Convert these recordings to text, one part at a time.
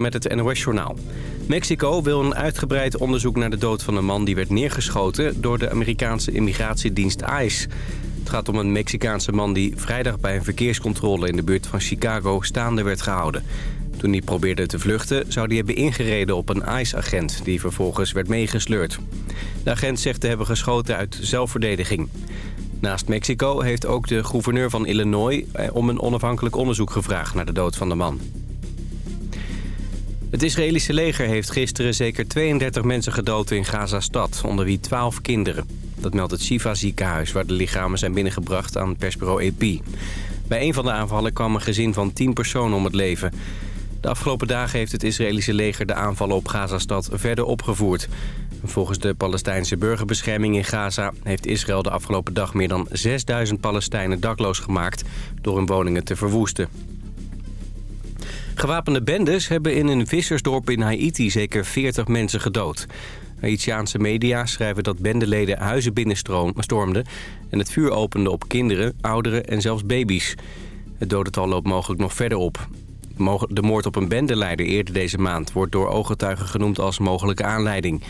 met het NOS-journaal. Mexico wil een uitgebreid onderzoek naar de dood van een man die werd neergeschoten... door de Amerikaanse immigratiedienst ICE. Het gaat om een Mexicaanse man die vrijdag bij een verkeerscontrole... in de buurt van Chicago staande werd gehouden. Toen hij probeerde te vluchten zou hij hebben ingereden op een ICE-agent... die vervolgens werd meegesleurd. De agent zegt te hebben geschoten uit zelfverdediging. Naast Mexico heeft ook de gouverneur van Illinois... Eh, om een onafhankelijk onderzoek gevraagd naar de dood van de man. Het Israëlische leger heeft gisteren zeker 32 mensen gedood in Gaza-stad, onder wie 12 kinderen. Dat meldt het Shiva ziekenhuis, waar de lichamen zijn binnengebracht aan persbureau EP. Bij een van de aanvallen kwam een gezin van 10 personen om het leven. De afgelopen dagen heeft het Israëlische leger de aanvallen op Gaza-stad verder opgevoerd. Volgens de Palestijnse burgerbescherming in Gaza heeft Israël de afgelopen dag meer dan 6000 Palestijnen dakloos gemaakt door hun woningen te verwoesten. Gewapende bendes hebben in een vissersdorp in Haiti zeker 40 mensen gedood. Haitiaanse media schrijven dat bendeleden huizen binnenstormden... en het vuur openden op kinderen, ouderen en zelfs baby's. Het dodental loopt mogelijk nog verder op. De moord op een bendeleider eerder deze maand... wordt door ooggetuigen genoemd als mogelijke aanleiding.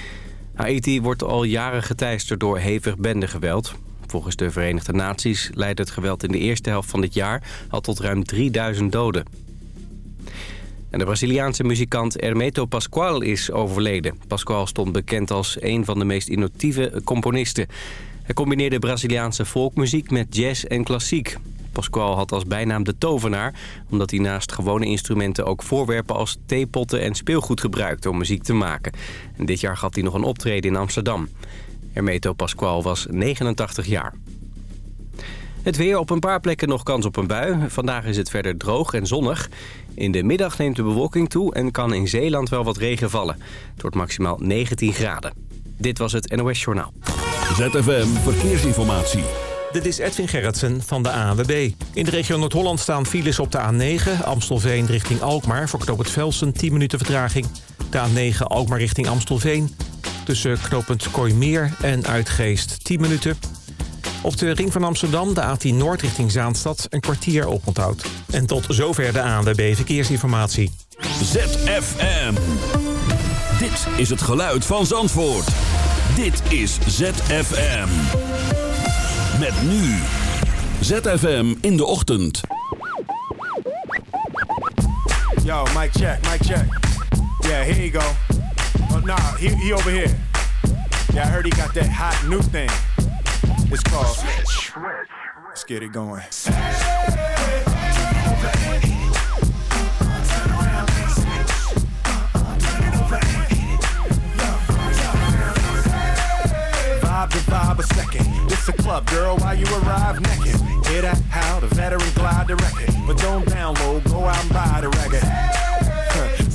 Haiti wordt al jaren geteisterd door hevig bendegeweld. Volgens de Verenigde Naties leidt het geweld in de eerste helft van dit jaar... al tot ruim 3000 doden. De Braziliaanse muzikant Hermeto Pascoal is overleden. Pascoal stond bekend als een van de meest innovatieve componisten. Hij combineerde Braziliaanse folkmuziek met jazz en klassiek. Pascoal had als bijnaam de tovenaar... omdat hij naast gewone instrumenten ook voorwerpen als theepotten en speelgoed gebruikte om muziek te maken. En dit jaar gaf hij nog een optreden in Amsterdam. Hermeto Pascoal was 89 jaar. Het weer op een paar plekken nog kans op een bui. Vandaag is het verder droog en zonnig. In de middag neemt de bewolking toe en kan in Zeeland wel wat regen vallen. Het wordt maximaal 19 graden. Dit was het NOS Journaal. ZFM Verkeersinformatie. Dit is Edwin Gerritsen van de ANWB. In de regio Noord-Holland staan files op de A9... Amstelveen richting Alkmaar voor knooppunt Velsen 10 minuten vertraging. De A9 Alkmaar richting Amstelveen. Tussen knooppunt Kooimeer en Uitgeest 10 minuten... Op de ring van Amsterdam, de A10 Noord richting Zaanstad, een kwartier oponthoud. En tot zover de ANWB Verkeersinformatie. ZFM. Dit is het geluid van Zandvoort. Dit is ZFM. Met nu. ZFM in de ochtend. Yo, mic check, mic check. Yeah, here you go. Oh, nah, he, he over here. Yeah, I heard he got that hot new thing. It's called Let's get it going. Vibe to vibe a second. This a club, girl, while you arrive naked. Hear that? How the veteran glide the record. But don't download, go out and buy the record.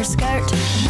her skirt.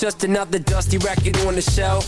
Just another dusty record on the shelf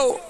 it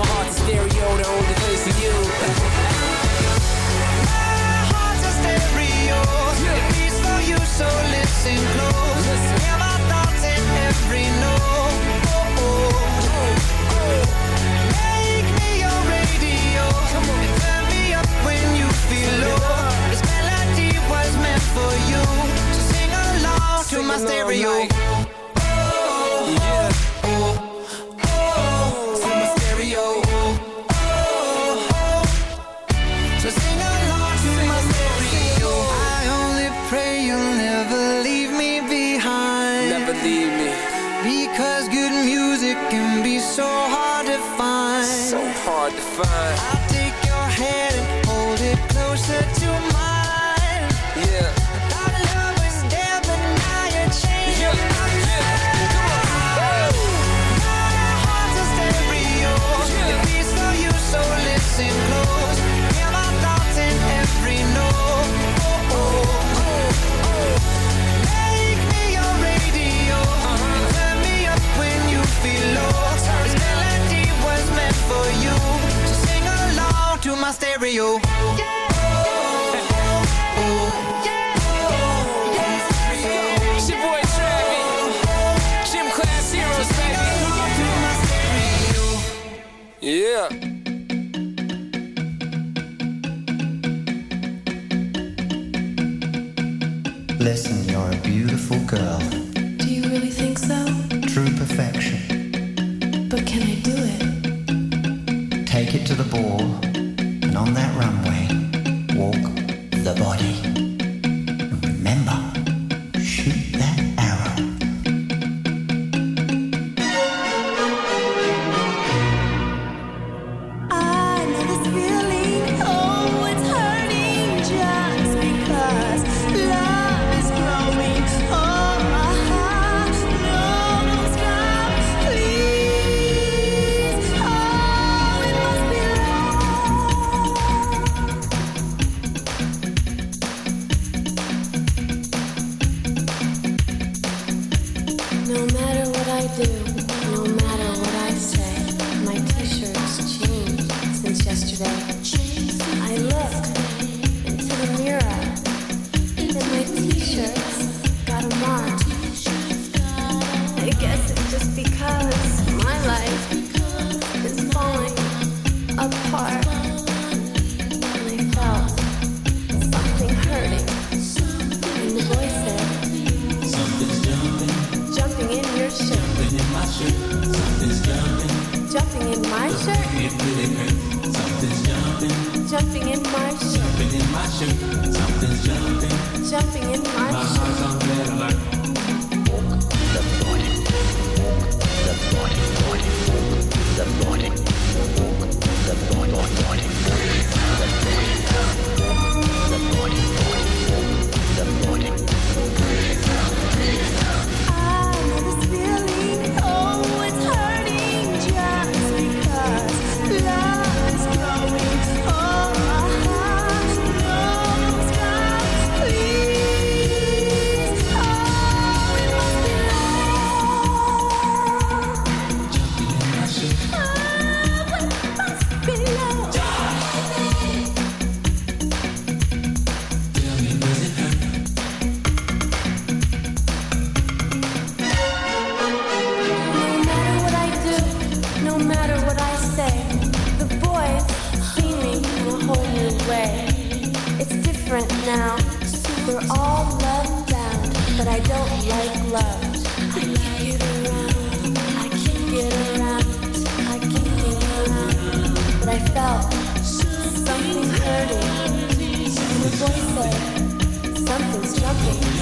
my heart's a stereo to hold place you. my heart's stereo. It beats for you, so listen close. Hear my thoughts in every note. Oh, oh. Oh, Make me your radio. Turn me up when you feel low. This melody was meant for you. So sing along to my stereo. stereo. Yeah. Yeah. Listen, you're a beautiful girl. We're all love bound, but I don't like love. I around. I around. I around. But I felt something hurting. And the said, something's jumping in the.